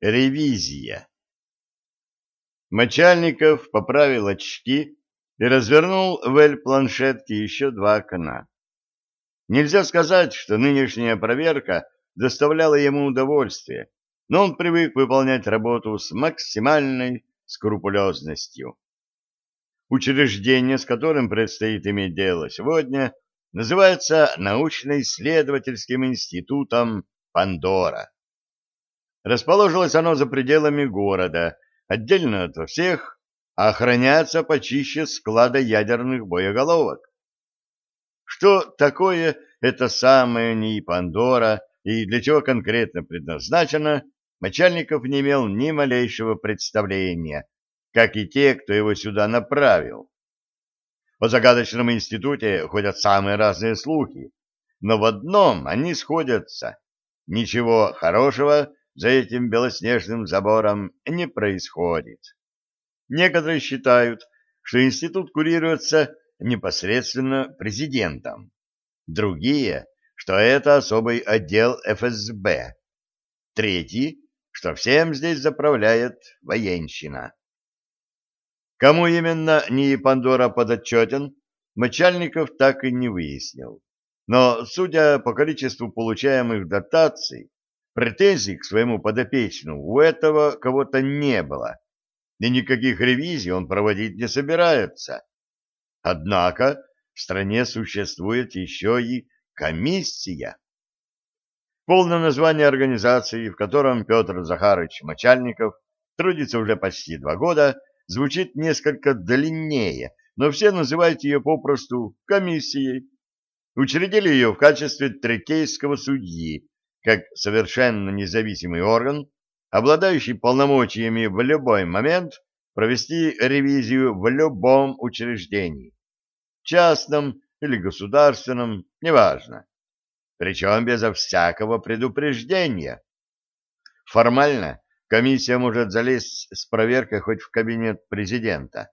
Ревизия. Мочальников поправил очки и развернул в эль-планшетке еще два окна. Нельзя сказать, что нынешняя проверка доставляла ему удовольствие, но он привык выполнять работу с максимальной скрупулезностью. Учреждение, с которым предстоит иметь дело сегодня, называется научно-исследовательским институтом «Пандора». Расположилось оно за пределами города, отдельно от всех, а охраняется почище склада ядерных боеголовок. Что такое это самое НИИ Пандора и для чего конкретно предназначено, Мочальников не имел ни малейшего представления, как и те, кто его сюда направил. О загадочном институте ходят самые разные слухи, но в одном они сходятся. Ничего хорошего за этим белоснежным забором не происходит. Некоторые считают, что институт курируется непосредственно президентом. Другие, что это особый отдел ФСБ. Третьи, что всем здесь заправляет военщина. Кому именно НИИ Пандора подотчетен, Мочальников так и не выяснил. Но, судя по количеству получаемых дотаций, Претензий к своему подопечному у этого кого-то не было, и никаких ревизий он проводить не собирается. Однако в стране существует еще и комиссия. Полное название организации, в котором Петр Захарович Мочальников трудится уже почти два года, звучит несколько длиннее, но все называют ее попросту комиссией. Учредили ее в качестве третейского судьи, как совершенно независимый орган, обладающий полномочиями в любой момент провести ревизию в любом учреждении, частном или государственном, неважно, причем безо всякого предупреждения. Формально комиссия может залезть с проверкой хоть в кабинет президента.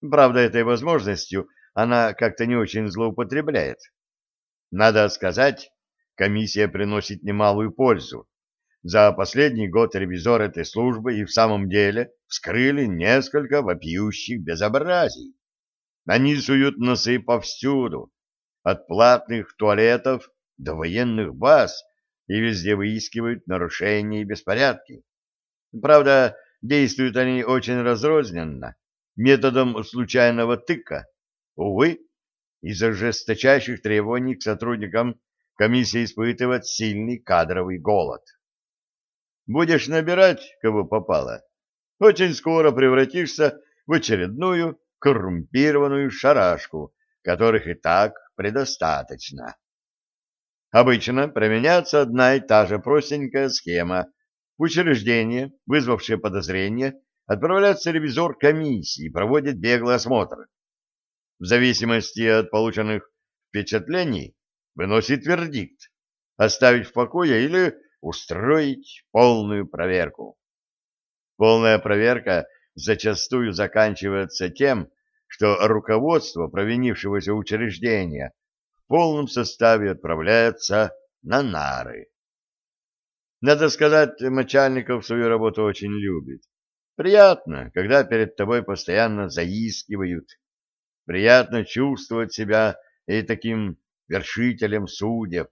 Правда, этой возможностью она как-то не очень злоупотребляет. Надо сказать, комиссия приносит немалую пользу. За последний год ревизор этой службы и в самом деле вскрыли несколько вопиющих безобразий. Они суют носы повсюду, от платных туалетов до военных баз, и везде выискивают нарушения и беспорядки. Правда, действуют они очень разрозненно, методом случайного тыка. Увы, из-за жесточайших требований к сотрудникам комиссия испытывает сильный кадровый голод. Будешь набирать, кого попало, очень скоро превратишься в очередную коррумпированную шарашку, которых и так предостаточно. Обычно применяется одна и та же простенькая схема. В учреждение, вызвавшее подозрение, отправляется ревизор комиссии и проводит беглый осмотр. В зависимости от полученных впечатлений выносит вердикт — оставить в покое или устроить полную проверку. Полная проверка зачастую заканчивается тем, что руководство провинившегося учреждения в полном составе отправляется на нары. Надо сказать, Мочальников свою работу очень любит. Приятно, когда перед тобой постоянно заискивают. Приятно чувствовать себя и таким вершителем судеб.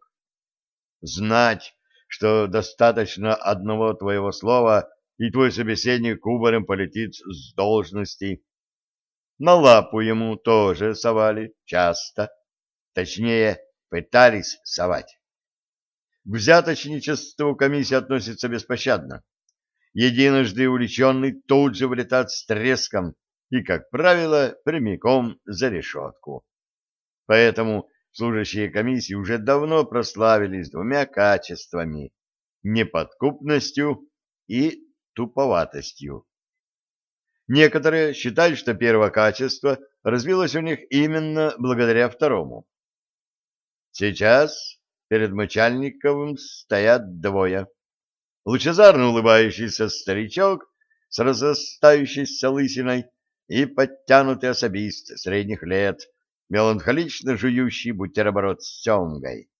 Знать, что достаточно одного твоего слова, и твой собеседник кубарем полетит с должности. На лапу ему тоже совали часто, точнее, пытались совать. К взяточничеству комиссия относится беспощадно. Единожды увлеченный тут же вылетает с треском и, как правило, прямиком за решетку. Поэтому служащие комиссии уже давно прославились двумя качествами — неподкупностью и туповатостью. Некоторые считают, что первое качество развилось у них именно благодаря второму. Сейчас перед Мочальниковым стоят двое. Лучезарно улыбающийся старичок с разостающейся лысиной и подтянутый особист средних лет — меланхолично жующий бутерброд с семгой.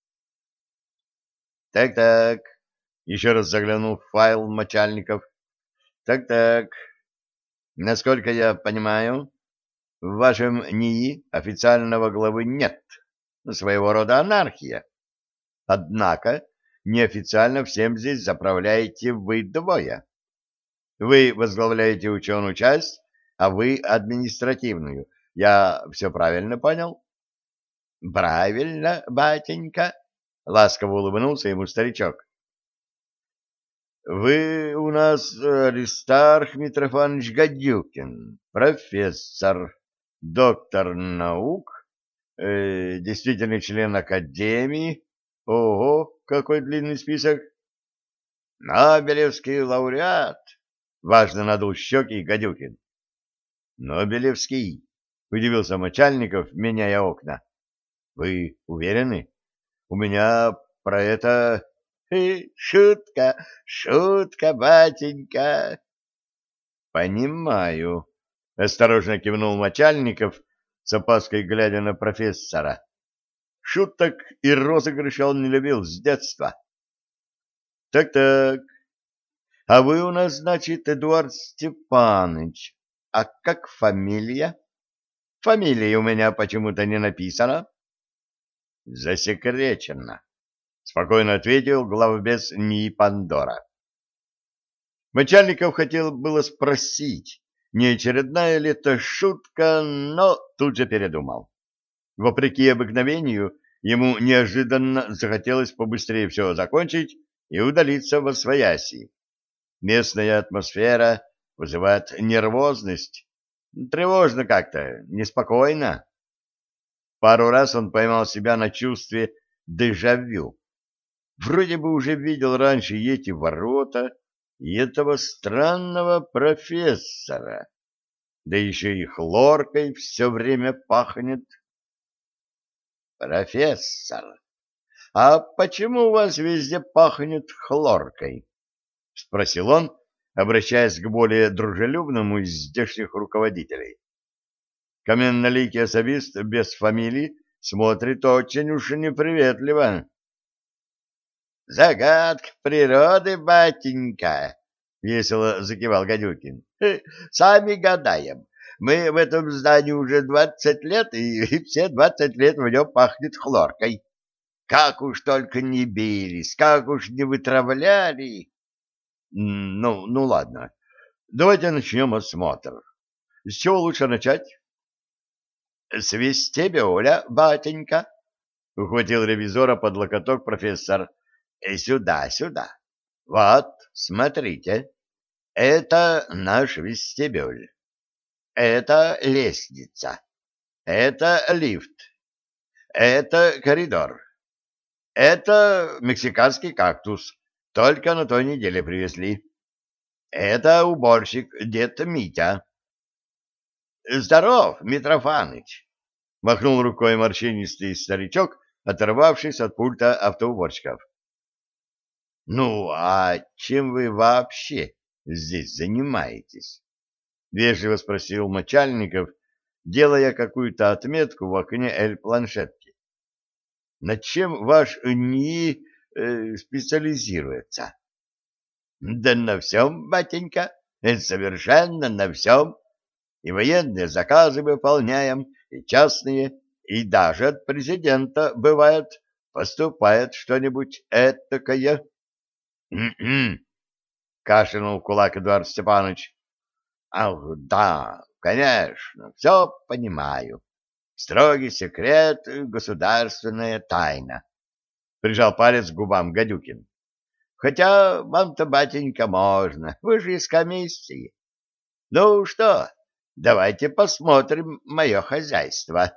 «Так-так, Еще раз заглянул в файл Мочальников. Так-так. Насколько я понимаю, в вашем НИИ официального главы нет. Своего рода анархия. Однако неофициально всем здесь заправляете вы двое. Вы возглавляете ученую часть, а вы административную. Я все правильно понял? — Правильно, батенька, — ласково улыбнулся ему старичок. — Вы у нас Аристарх Митрофанович Гадюкин, профессор, доктор наук, э, действительный член Академии. Ого, какой длинный список! Нобелевский лауреат! Важно надул щеки Гадюкин. Нобелевский, удивился Мочальников, меняя окна. Вы уверены? У меня про это... Шутка, шутка, батенька. Понимаю. Осторожно кивнул Мочальников, с опаской глядя на профессора. Шуток и розыгрыша он не любил с детства. Так-так, а вы у нас, значит, Эдуард Степанович. А как фамилия? Фамилии у меня почему-то не написано. Засекречено. Спокойно ответил главбес НИИ Пандора. Мочальников хотел было спросить, не очередная ли это шутка, но тут же передумал. Вопреки обыкновению, ему неожиданно захотелось побыстрее все закончить и удалиться во свояси. Местная атмосфера вызывает нервозность. Тревожно как-то, неспокойно. Пару раз он поймал себя на чувстве дежавю. Вроде бы уже видел раньше эти ворота и этого странного профессора. Да еще и хлоркой все время пахнет. Профессор, а почему у вас везде пахнет хлоркой? — спросил он, обращаясь к более дружелюбному из здешних руководителей. Каменноликий особист без фамилии смотрит очень уж неприветливо. — Загадка природы, батенька! — весело закивал Гадюкин. — Сами гадаем. Мы в этом здании уже двадцать лет, и все двадцать лет в нем пахнет хлоркой. Как уж только не бились, как уж не вытравляли. Ну, ну ладно. Давайте начнем осмотр. С чего лучше начать? С вестибюля, батенька. Ухватил ревизора под локоток профессор. И сюда, сюда. Вот, смотрите. Это наш вестибюль. Это лестница. Это лифт. Это коридор. Это мексиканский кактус. Только на той неделе привезли. Это уборщик, дед Митя. Здоров, Митрофаныч! Махнул рукой морщинистый старичок, оторвавшись от пульта автоуборщиков. Ну, а чем вы вообще здесь занимаетесь? Вежливо спросил Мочальников, делая какую-то отметку в окне эль-планшетки. Над чем ваш НИИ специализируется? Да на всем, батенька, совершенно на всем. И военные заказы выполняем, и частные, и даже от президента, бывает, поступает что-нибудь этакое. «М-м-м», кашлянул кулак Эдуард Степанович. «Ах, да, конечно, все понимаю. Строгий секрет, государственная тайна прижал палец к губам Гадюкин. Хотя вам-то, батенька, можно, вы же из комиссии. Ну что, давайте посмотрим мое хозяйство.